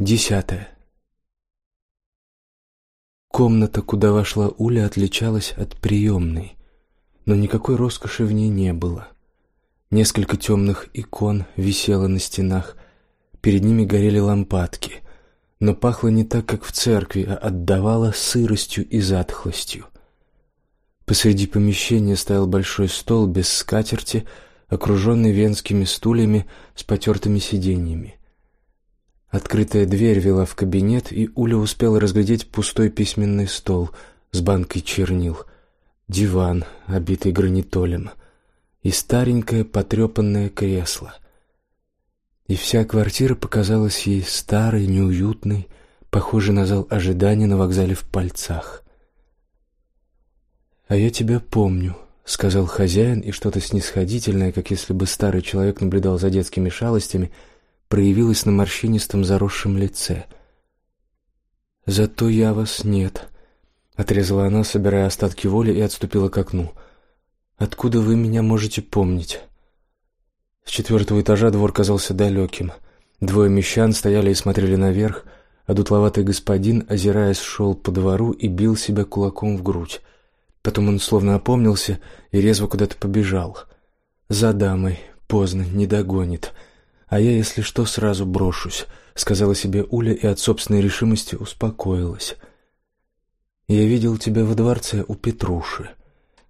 Десятое. Комната, куда вошла Уля, отличалась от приемной, но никакой роскоши в ней не было. Несколько темных икон висело на стенах, перед ними горели лампадки, но пахло не так, как в церкви, а отдавало сыростью и затхлостью. Посреди помещения стоял большой стол без скатерти, окруженный венскими стульями с потертыми сиденьями. Открытая дверь вела в кабинет, и Уля успела разглядеть пустой письменный стол с банкой чернил, диван, обитый гранитолем, и старенькое потрепанное кресло. И вся квартира показалась ей старой, неуютной, похожей на зал ожидания на вокзале в Пальцах. «А я тебя помню», — сказал хозяин, и что-то снисходительное, как если бы старый человек наблюдал за детскими шалостями — проявилась на морщинистом заросшем лице. «Зато я вас нет», — отрезала она, собирая остатки воли, и отступила к окну. «Откуда вы меня можете помнить?» С четвертого этажа двор казался далеким. Двое мещан стояли и смотрели наверх, а дутловатый господин, озираясь, шел по двору и бил себя кулаком в грудь. Потом он словно опомнился и резво куда-то побежал. «За дамой. Поздно, не догонит». А я, если что, сразу брошусь, сказала себе Уля и от собственной решимости успокоилась. Я видел тебя во дворце у Петруши.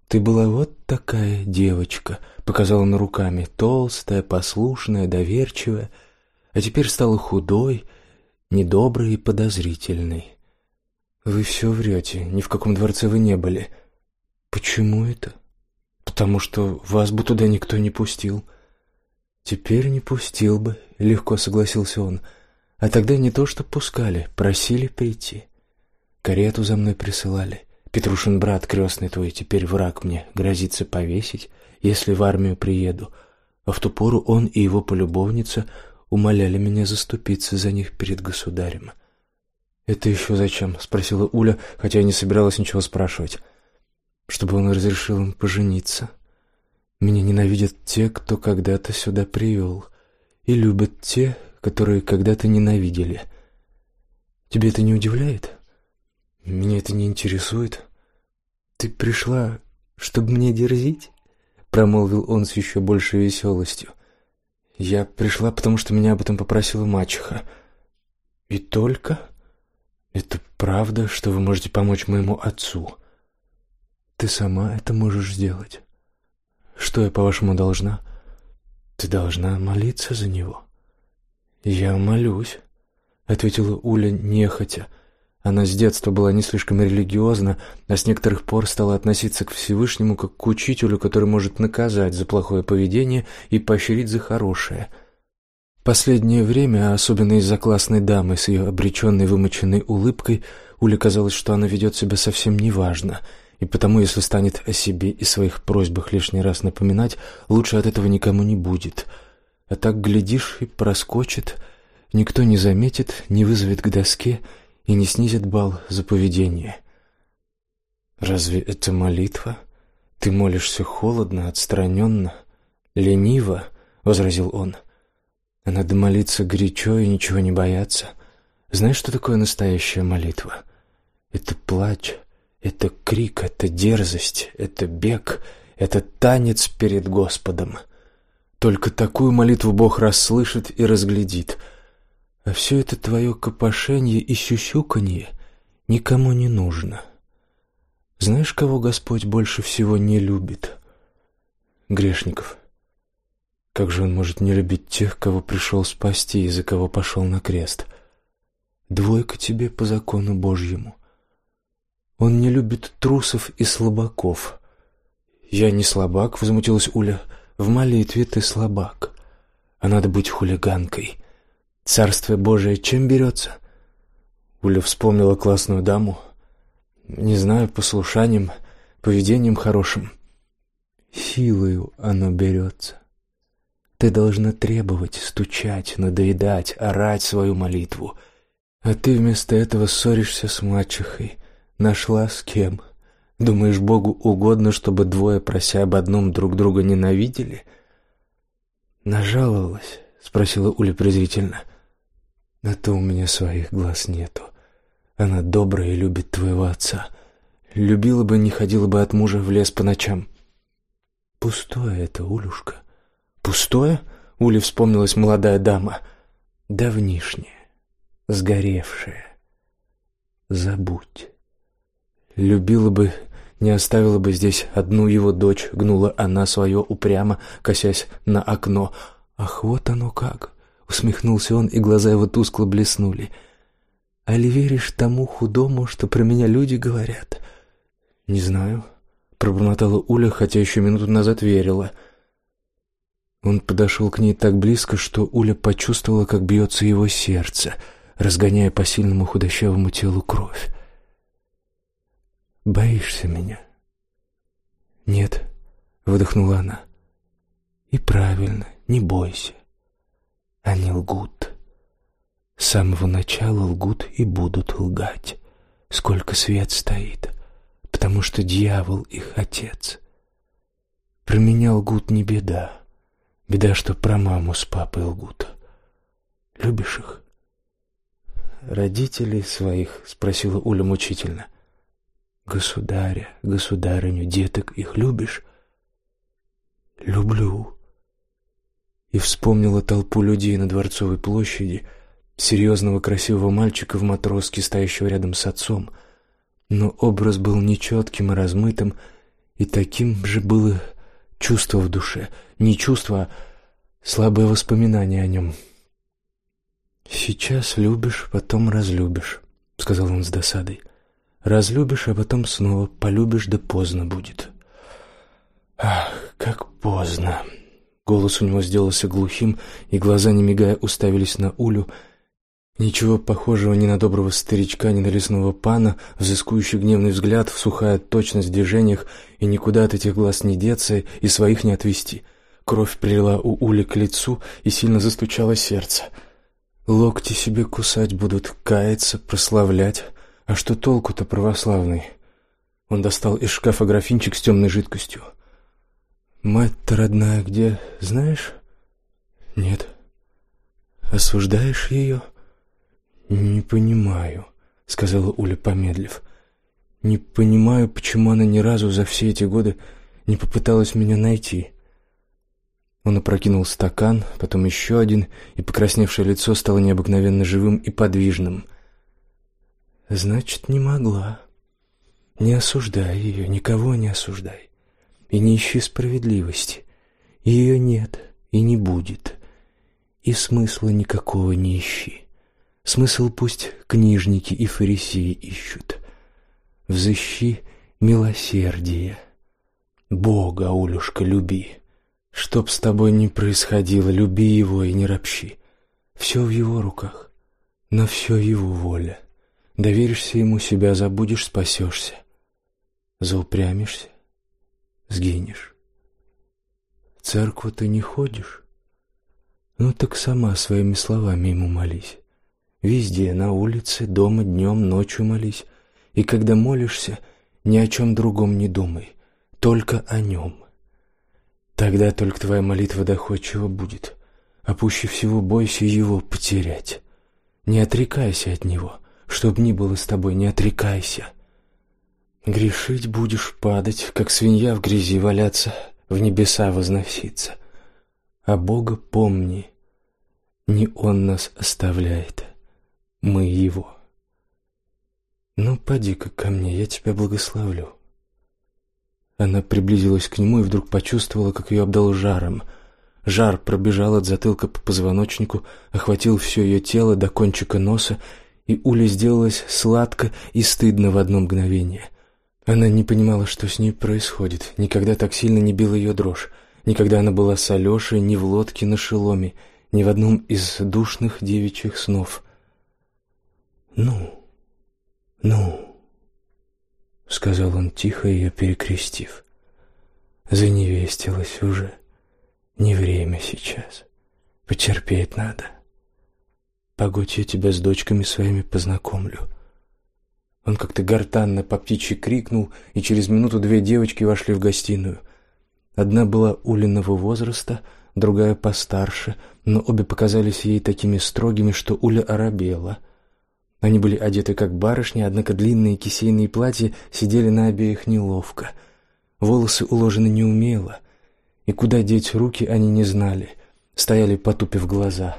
Ты была вот такая девочка, показала на руками, толстая, послушная, доверчивая, а теперь стала худой, недоброй и подозрительной. Вы все врете, ни в каком дворце вы не были. Почему это? Потому что вас бы туда никто не пустил. «Теперь не пустил бы», — легко согласился он. «А тогда не то что пускали, просили прийти. Карету за мной присылали. Петрушин брат крестный твой, теперь враг мне, грозится повесить, если в армию приеду. А в ту пору он и его полюбовница умоляли меня заступиться за них перед государем». «Это еще зачем?» — спросила Уля, хотя не собиралась ничего спрашивать. «Чтобы он разрешил им пожениться». Меня ненавидят те, кто когда-то сюда привел, и любят те, которые когда-то ненавидели. Тебе это не удивляет? Меня это не интересует. Ты пришла, чтобы мне дерзить? Промолвил он с еще большей веселостью. Я пришла, потому что меня об этом попросила мачеха. И только? Это правда, что вы можете помочь моему отцу? Ты сама это можешь сделать. Что я, по-вашему, должна? Ты должна молиться за него. Я молюсь, ответила Уля нехотя. Она с детства была не слишком религиозна, а с некоторых пор стала относиться к Всевышнему как к учителю, который может наказать за плохое поведение и поощрить за хорошее. Последнее время, особенно из-за классной дамы с ее обреченной вымученной улыбкой, Уле казалось, что она ведет себя совсем неважно — и потому, если станет о себе и своих просьбах лишний раз напоминать, лучше от этого никому не будет. А так глядишь и проскочит, никто не заметит, не вызовет к доске и не снизит бал за поведение. Разве это молитва? Ты молишься холодно, отстраненно, лениво, возразил он. А надо молиться горячо и ничего не бояться. Знаешь, что такое настоящая молитва? Это плач, это крик, это дерзость, это бег, это танец перед Господом. Только такую молитву Бог расслышит и разглядит. А все это твое копошение и щущуканье никому не нужно. Знаешь, кого Господь больше всего не любит? Грешников. Как же он может не любить тех, кого пришел спасти и за кого пошел на крест? Двойка тебе по закону Божьему — он не любит трусов и слабаков. Я не слабак, возмутилась Уля. В молитве ты слабак. А надо быть хулиганкой. Царствие Божие чем берется? Уля вспомнила классную даму. Не знаю, послушанием, поведением хорошим. Силою оно берется. Ты должна требовать, стучать, надоедать, орать свою молитву. А ты вместо этого ссоришься с мачехой, Нашла с кем? Думаешь, Богу угодно, чтобы двое, прося об одном, друг друга ненавидели? Нажаловалась, спросила Уля презрительно. А то у меня своих глаз нету. Она добрая и любит твоего отца. Любила бы, не ходила бы от мужа в лес по ночам. Пустое это, Улюшка. Пустое? Уле вспомнилась молодая дама. Давнишняя, сгоревшая. Забудь. Любила бы, не оставила бы здесь одну его дочь, гнула она свое упрямо, косясь на окно. Ах, вот оно как! Усмехнулся он, и глаза его тускло блеснули. «Али веришь тому худому, что про меня люди говорят?» «Не знаю», — пробормотала Уля, хотя еще минуту назад верила. Он подошел к ней так близко, что Уля почувствовала, как бьется его сердце, разгоняя по сильному худощавому телу кровь. «Боишься меня?» «Нет», — выдохнула она. «И правильно, не бойся. Они лгут. С самого начала лгут и будут лгать, сколько свет стоит, потому что дьявол их отец. Про меня лгут не беда. Беда, что про маму с папой лгут. Любишь их? Родителей своих, спросила Уля мучительно. Государя, государыню, деток их любишь? Люблю и вспомнила толпу людей на Дворцовой площади, серьезного красивого мальчика в матроске, стоящего рядом с отцом. Но образ был нечетким и размытым, и таким же было чувство в душе. Не чувство, а слабое воспоминание о нем. «Сейчас любишь, потом разлюбишь», — сказал он с досадой. «Разлюбишь, а потом снова полюбишь, да поздно будет». «Ах, как поздно!» Голос у него сделался глухим, и глаза, не мигая, уставились на Улю. Ничего похожего ни на доброго старичка, ни на лесного пана, взыскующий гневный взгляд, в сухая точность в движениях, и никуда от этих глаз не деться, и своих не отвести. Кровь прилила у Ули к лицу, и сильно застучало сердце. Локти себе кусать будут, каяться, прославлять. А что толку-то православный? Он достал из шкафа графинчик с темной жидкостью. Мать-то родная где, знаешь? Нет. Осуждаешь ее? Не понимаю, сказала Уля, помедлив. Не понимаю, почему она ни разу за все эти годы не попыталась меня найти. Он опрокинул стакан, потом еще один, и покрасневшее лицо стало необыкновенно живым и подвижным. Значит, не могла. Не осуждай ее, никого не осуждай и не ищи справедливости. Ее нет и не будет. И смысла никакого не ищи. Смысл пусть книжники и фарисеи ищут. Взыщи милосердие. Бога, Улюшка, люби. Чтоб с тобой ни происходило, люби его и не ропщи. Все в его руках, на все его воля. Доверишься ему, себя забудешь, спасешься. Заупрямишься, сгинешь. В церковь ты не ходишь? Ну так сама своими словами ему молись. Везде, на улице, дома, днем, ночью молись. И когда молишься, ни о чем другом не думай, только о нем. Тогда только твоя молитва доходчива будет, а пуще всего бойся его потерять. Не отрекайся от него, чтоб ни было с тобой, не отрекайся. Грешить будешь падать, как свинья в грязи валяться, в небеса возноситься. А Бога помни, не Он нас оставляет, мы Его. Ну, поди-ка ко мне, я тебя благословлю. Она приблизилась к нему и вдруг почувствовала, как ее обдал жаром. Жар пробежал от затылка по позвоночнику, охватил все ее тело до кончика носа, и Уле сделалось сладко и стыдно в одно мгновение. Она не понимала, что с ней происходит. Никогда так сильно не била ее дрожь. Никогда она была с Алешей ни в лодке на шеломе, ни в одном из душных девичьих снов. «Ну, ну», — сказал он тихо, ее перекрестив. «Заневестилась уже. Не время сейчас. Потерпеть надо. Погодь, я тебя с дочками своими познакомлю». Он как-то гортанно по птичьи крикнул, и через минуту две девочки вошли в гостиную. Одна была Улиного возраста, другая постарше, но обе показались ей такими строгими, что Уля оробела. Они были одеты как барышни, однако длинные кисейные платья сидели на обеих неловко. Волосы уложены неумело, и куда деть руки они не знали, стояли потупив глаза.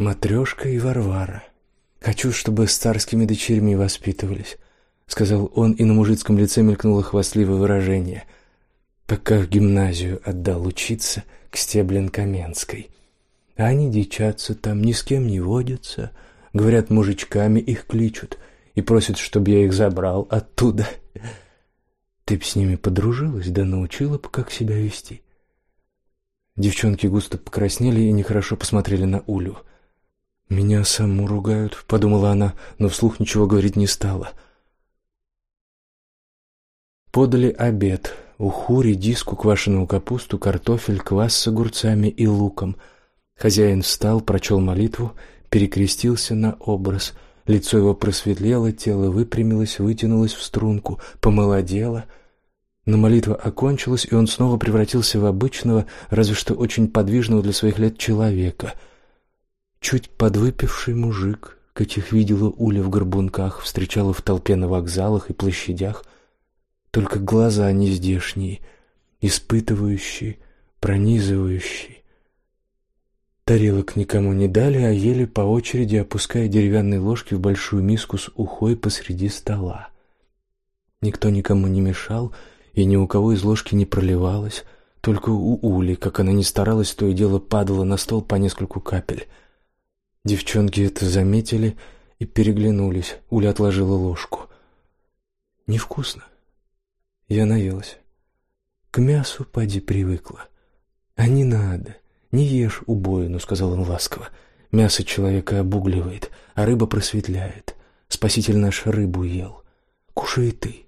Матрешка и Варвара. Хочу, чтобы с царскими дочерьми воспитывались, сказал он, и на мужицком лице мелькнуло хвастливое выражение. Пока в гимназию отдал учиться к Стеблин-Каменской. А они дичатся там, ни с кем не водятся, говорят, мужичками их кличут и просят, чтобы я их забрал оттуда. Ты б с ними подружилась, да научила бы, как себя вести. Девчонки густо покраснели и нехорошо посмотрели на Улю. Меня саму ругают, подумала она, но вслух ничего говорить не стала. Подали обед: уху, редиску, квашеную капусту, картофель, квас с огурцами и луком. Хозяин встал, прочел молитву, перекрестился на образ. Лицо его просветлело, тело выпрямилось, вытянулось в струнку, помолодело. Но молитва окончилась, и он снова превратился в обычного, разве что очень подвижного для своих лет человека — Чуть подвыпивший мужик, каких видела Уля в горбунках, встречала в толпе на вокзалах и площадях, только глаза не здешние, испытывающие, пронизывающие. Тарелок никому не дали, а ели по очереди, опуская деревянные ложки в большую миску с ухой посреди стола. Никто никому не мешал, и ни у кого из ложки не проливалось, только у Ули, как она ни старалась, то и дело падало на стол по нескольку капель — Девчонки это заметили и переглянулись. Уля отложила ложку. Невкусно. Я наелась. К мясу поди привыкла. А не надо. Не ешь убоину, сказал он ласково. Мясо человека обугливает, а рыба просветляет. Спаситель наш рыбу ел. Кушай ты.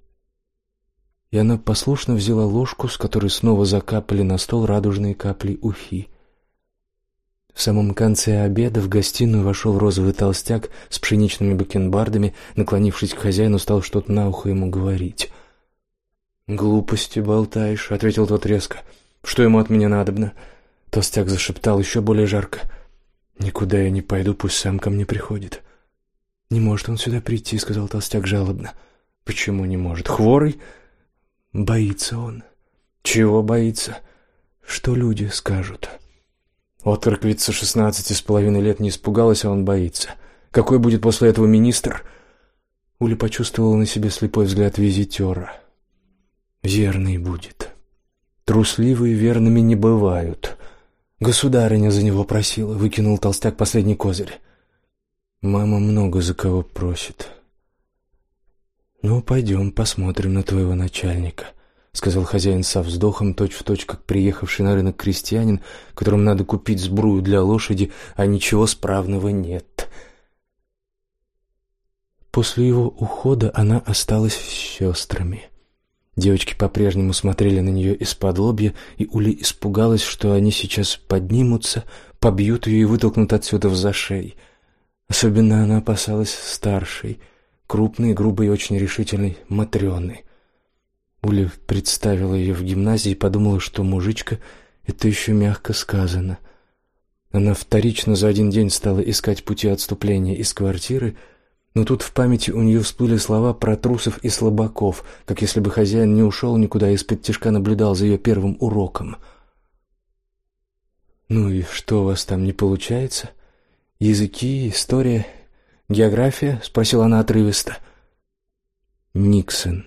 И она послушно взяла ложку, с которой снова закапали на стол радужные капли ухи. В самом конце обеда в гостиную вошел розовый толстяк с пшеничными бакенбардами, наклонившись к хозяину, стал что-то на ухо ему говорить. «Глупости болтаешь», — ответил тот резко. «Что ему от меня надобно?» Толстяк зашептал еще более жарко. «Никуда я не пойду, пусть сам ко мне приходит». «Не может он сюда прийти», — сказал толстяк жалобно. «Почему не может? Хворый?» «Боится он». «Чего боится?» «Что люди скажут?» Отроквица шестнадцати с половиной лет не испугалась, а он боится. Какой будет после этого министр? Уля почувствовала на себе слепой взгляд визитера. Верный будет. Трусливые верными не бывают. Государыня за него просила, выкинул толстяк последний козырь. Мама много за кого просит. Ну, пойдем посмотрим на твоего начальника сказал хозяин со вздохом, точь-в-точь, как приехавший на рынок крестьянин, которому надо купить сбрую для лошади, а ничего справного нет. После его ухода она осталась с сестрами. Девочки по-прежнему смотрели на нее из-под лобья, и Ули испугалась, что они сейчас поднимутся, побьют ее и вытолкнут отсюда в зашей. Особенно она опасалась старшей, крупной, грубой и очень решительной Матрёны — Уля представила ее в гимназии и подумала, что мужичка — это еще мягко сказано. Она вторично за один день стала искать пути отступления из квартиры, но тут в памяти у нее всплыли слова про трусов и слабаков, как если бы хозяин не ушел никуда и из-под тишка наблюдал за ее первым уроком. «Ну и что у вас там не получается? Языки, история, география?» — спросила она отрывисто. «Никсон»,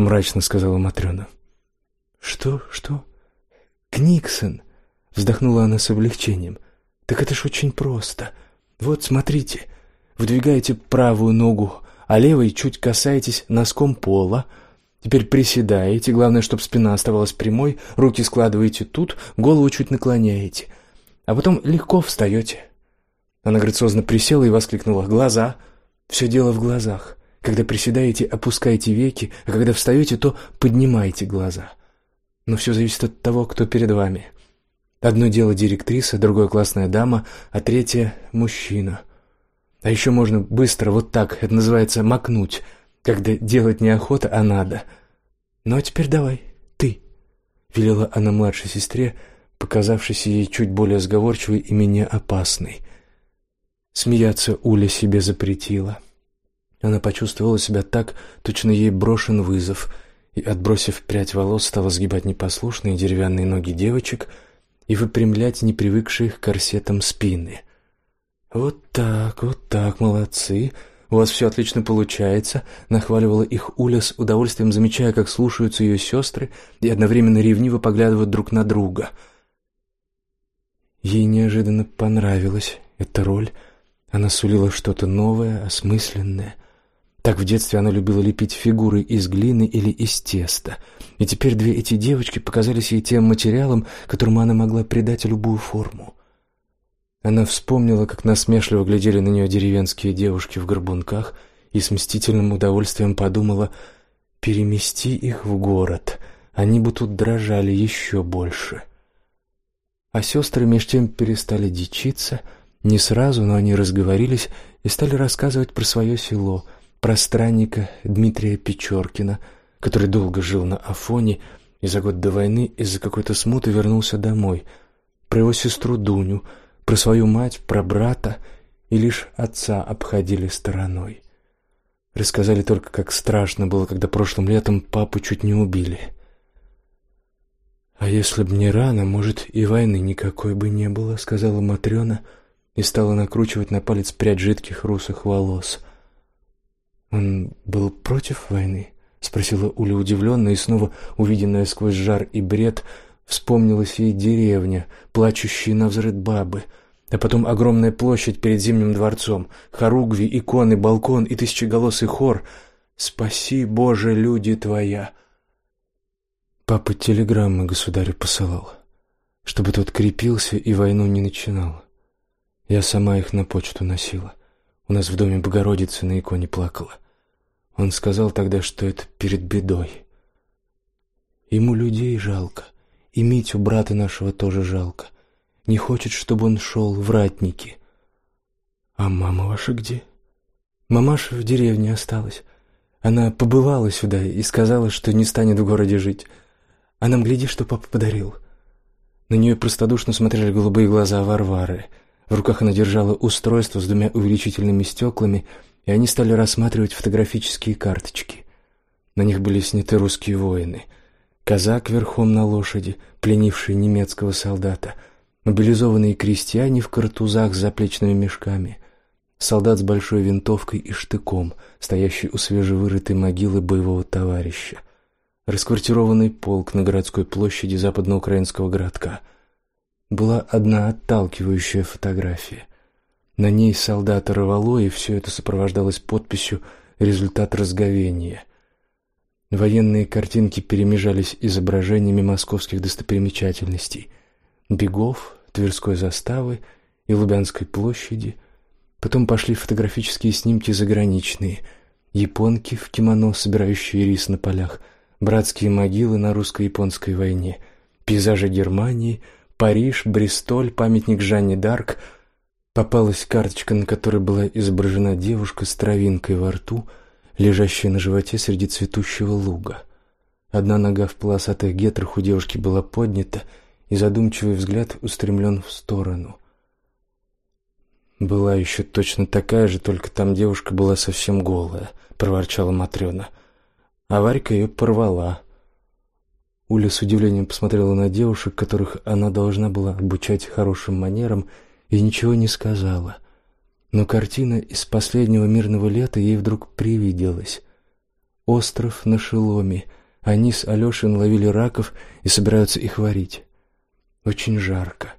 мрачно сказала Матрёна. Что? Что? Книксон, вздохнула она с облегчением. Так это ж очень просто. Вот, смотрите. Выдвигаете правую ногу, а левой чуть касаетесь носком пола. Теперь приседаете, главное, чтобы спина оставалась прямой, руки складываете тут, голову чуть наклоняете. А потом легко встаете. Она грациозно присела и воскликнула: "Глаза! Все дело в глазах. Когда приседаете, опускайте веки, а когда встаете, то поднимайте глаза. Но все зависит от того, кто перед вами. Одно дело директриса, другое классная дама, а третье мужчина. А еще можно быстро вот так, это называется макнуть, когда делать неохота, а надо. Ну а теперь давай, ты, велела она младшей сестре, показавшейся ей чуть более сговорчивой и менее опасной. Смеяться Уля себе запретила. Она почувствовала себя так, точно ей брошен вызов, и, отбросив прядь волос, стала сгибать непослушные деревянные ноги девочек и выпрямлять непривыкшие к корсетам спины. «Вот так, вот так, молодцы!» «У вас все отлично получается», — нахваливала их Уля с удовольствием, замечая, как слушаются ее сестры и одновременно ревниво поглядывают друг на друга. Ей неожиданно понравилась эта роль. Она сулила что-то новое, осмысленное. Так в детстве она любила лепить фигуры из глины или из теста. И теперь две эти девочки показались ей тем материалом, которому она могла придать любую форму. Она вспомнила, как насмешливо глядели на нее деревенские девушки в горбунках, и с мстительным удовольствием подумала: перемести их в город, они бы тут дрожали еще больше. А сестры меж тем перестали дичиться, не сразу, но они разговорились и стали рассказывать про свое село, про странника Дмитрия Печоркина, который долго жил на Афоне и за год до войны из-за какой-то смуты вернулся домой, про его сестру Дуню, про свою мать, про брата, и лишь отца обходили стороной. Рассказали только, как страшно было, когда прошлым летом папу чуть не убили. А если б не рано, может, и войны никакой бы не было, сказала Матрёна и стала накручивать на палец прядь жидких русых волос. Он был против войны? спросила Уля удивленно и снова увиденная сквозь жар и бред вспомнилась ей деревня, плачущие на взрыд бабы, а потом огромная площадь перед Зимним дворцом, хоругви, иконы, балкон и тысячеголосый хор «Спаси, Боже, люди Твоя!» Папа телеграммы государю посылал, чтобы тот крепился и войну не начинал. Я сама их на почту носила. У нас в доме Богородицы на иконе плакала. Он сказал тогда, что это перед бедой. Ему людей жалко, и Митю, брата нашего, тоже жалко — не хочет, чтобы он шел в ратники. А мама ваша где? Мамаша в деревне осталась. Она побывала сюда и сказала, что не станет в городе жить. А нам гляди, что папа подарил. На нее простодушно смотрели голубые глаза Варвары. В руках она держала устройство с двумя увеличительными стеклами, и они стали рассматривать фотографические карточки. На них были сняты русские воины. Казак верхом на лошади, пленивший немецкого солдата — мобилизованные крестьяне в картузах с заплечными мешками, солдат с большой винтовкой и штыком, стоящий у свежевырытой могилы боевого товарища, расквартированный полк на городской площади западноукраинского городка. Была одна отталкивающая фотография. На ней солдата рвало, и все это сопровождалось подписью «Результат разговения». Военные картинки перемежались изображениями московских достопримечательностей – Бегов, Тверской заставы и Лубянской площади. Потом пошли фотографические снимки заграничные. Японки в кимоно, собирающие рис на полях, братские могилы на русско-японской войне, пейзажи Германии, Париж, Бристоль, памятник Жанне д'Арк. Попалась карточка, на которой была изображена девушка с травинкой во рту, лежащая на животе среди цветущего луга. Одна нога в полосатых гетрах у девушки была поднята, и задумчивый взгляд устремлен в сторону. Была еще точно такая же, только там девушка была совсем голая, проворчала Матрёна. А Варька ее порвала. Уля с удивлением посмотрела на девушек, которых она должна была обучать хорошим манерам, и ничего не сказала. Но картина из последнего мирного лета ей вдруг привиделась. Остров на шеломе. Они с Алешей ловили раков и собираются их варить. Очень жарко.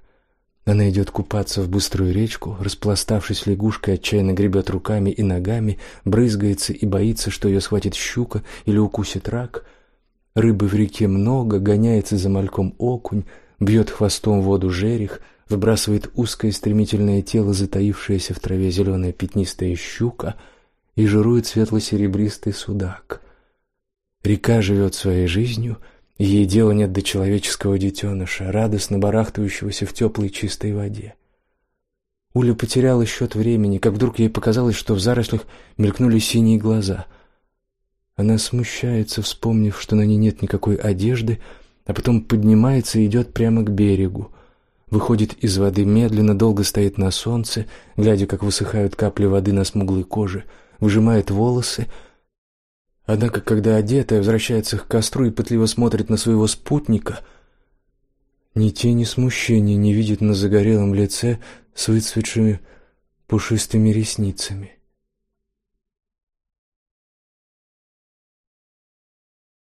Она идет купаться в быструю речку, распластавшись лягушкой, отчаянно гребет руками и ногами, брызгается и боится, что ее схватит щука или укусит рак. Рыбы в реке много, гоняется за мальком окунь, бьет хвостом воду жерех, выбрасывает узкое стремительное тело, затаившееся в траве зеленая пятнистая щука, и жирует светло-серебристый судак. Река живет своей жизнью — Ей дела нет до человеческого детеныша, радостно барахтающегося в теплой чистой воде. Уля потеряла счет времени, как вдруг ей показалось, что в зарослях мелькнули синие глаза. Она смущается, вспомнив, что на ней нет никакой одежды, а потом поднимается и идет прямо к берегу. Выходит из воды медленно, долго стоит на солнце, глядя, как высыхают капли воды на смуглой коже, выжимает волосы. Однако, когда одетая возвращается к костру и пытливо смотрит на своего спутника, ни тени смущения не видит на загорелом лице с выцветшими пушистыми ресницами.